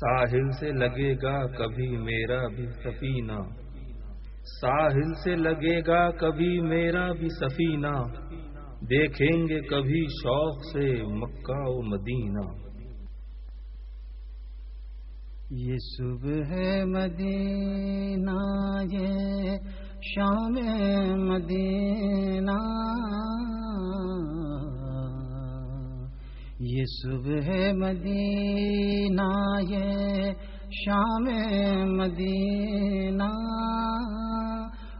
ساحل سے لگے گا کبھی میرا بھی سفینہ۔ ساحل سے لگے گا کبھی میرا بھی سفینہ۔ دیکھیں گے کبھی شوق سے مکہ و مدینہ۔ یہ صبح ہے مدینہ، یہ شام مدینہ۔ یہ صبح مدینہ یہ شام مدینہ۔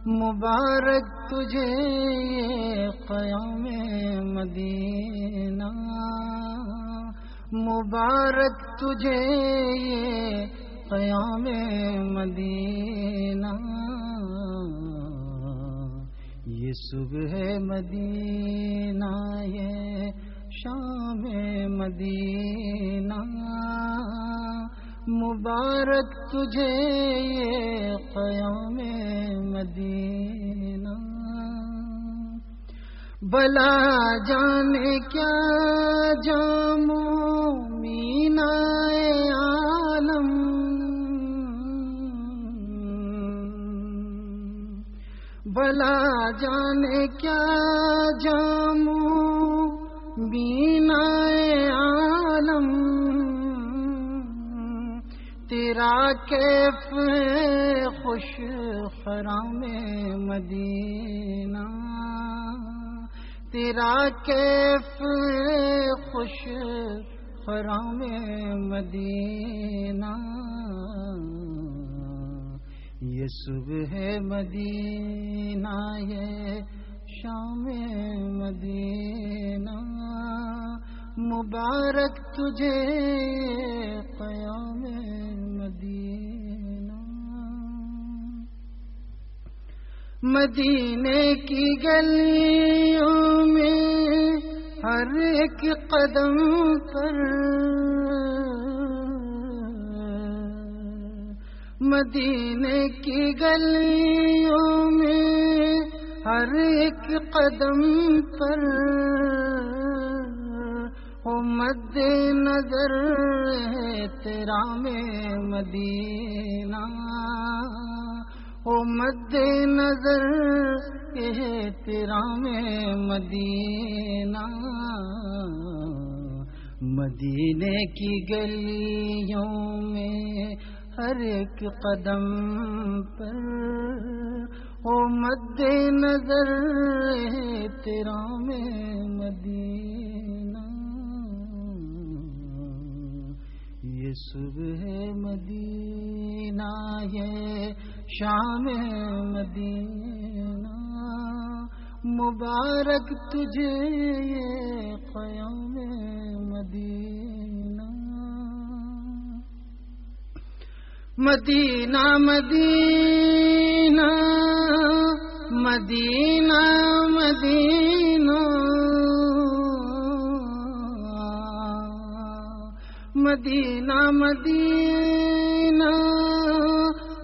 مبارک تجھے یہ قیام مدینہ۔ مبارک تجھے یہ قیام مدینہ۔ یہ صبح مدینہ، یہ شام مدینہ۔ مبارک تجھے یہ قیام مدینہ۔ بلا جانے کیا جامو مینا عالم۔ بلا جانے کیا جاموں بینا عالم۔ تیرا کیف خوش خرام مدینہ۔ تیرا کیف خوش خرام مدینہ۔ یہ صبح مدینہ، یہ شام مدینہ۔ مبارک تجھے قیام مدینے کی گلیوں میں ہر ایک قدم پر مدینے کی گلیوں میں ہر ایک قدم پر ہو مد نظر تیرا میں مدینہ ہو مد نظر تیرا میں مدینہ۔ مدینے کی گلیوں میں ہر ایک قدم پر۔ او مد نظر تیرا میں مدینہ۔ یہ صبح مدینہ یہ شام مدینہ۔ مبارک تجھے یہ قیام مدینہ۔ مدینہ مدینہ مدینہ مدینہ۔ مدینہ مدینہ۔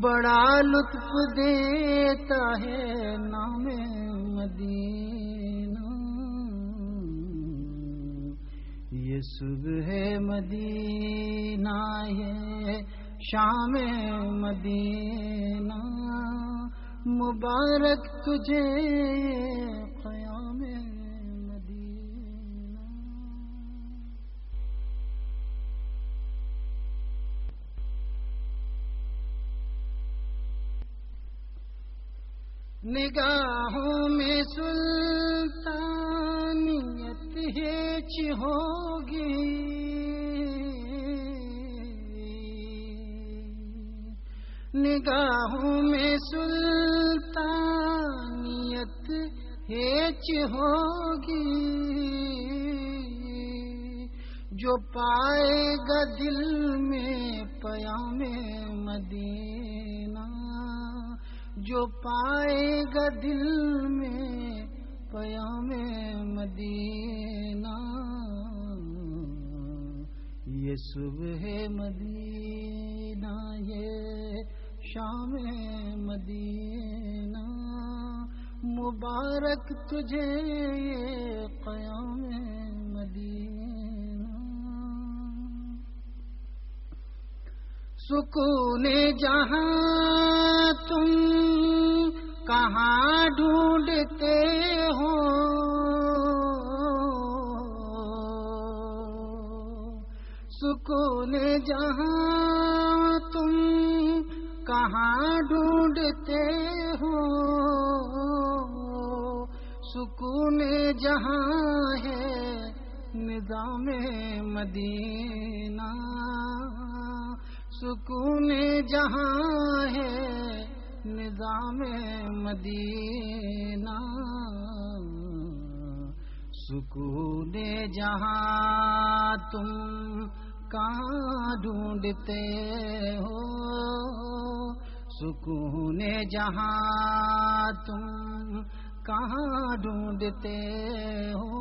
بڑا لطف دیتا ہے نام مدینہ۔ یہ صبح مدینہ ہے شام مدینہ۔ مبارک تجھے نگاہوں میں سلطانیت ہیچ ہوگی۔ نگاہوں میں سلطانیت ہیچ ہوگی۔ جو پائے گا دل میں پیام مدینہ جو پائے گا دل میں پیام مدینہ۔ یہ صبح مدینہ، یہ شام مدینہ۔ مبارک تجھے یہ قیام سکون جہاں تم کہاں ڈھونڈتے ہو؟ سکون جہاں تم کہاں ڈھونڈتے ہو؟ سکون جہاں ہے نظام مدینہ۔ سکون جہاں ہے، نظام مدینہ۔ سکون جہاں تم کہاں ڈھونڈتے ہو، سکون جہاں تم کہاں ڈھونڈتے ہو۔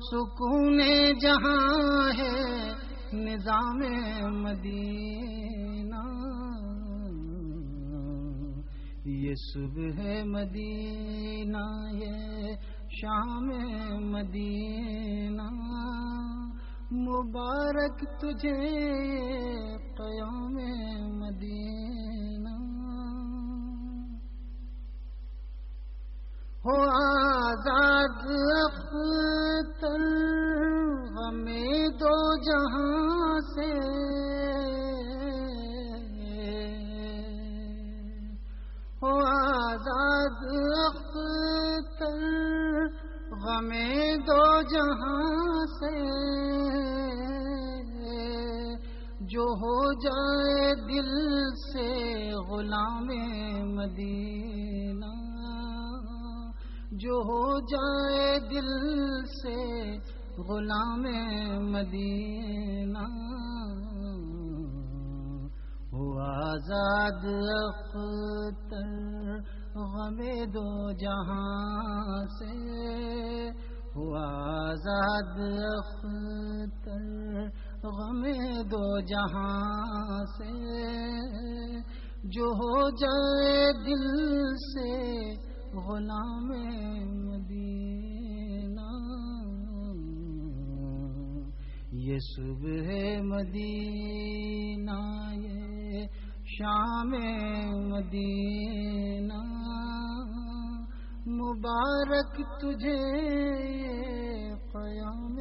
سکون جہاں ہے نظام مدینہ۔ یہ صبح مدینہ یہ شام مدینہ۔ مبارک تجھے قیام مدینہ۔ جہاں سے جو ہو جائے دل سے غلام مدینہ، جو ہو جائے دل سے غلام مدینہ۔ ہو آزاد اختر غم دو جہاں سے ہو آزاد اختر، غم دو جہاں سے۔ جو ہو جائے دل سے، غلام مدینہ۔ یہ صبح مدینہ، یہ شام مدینہ۔ مبارک تجھے قیام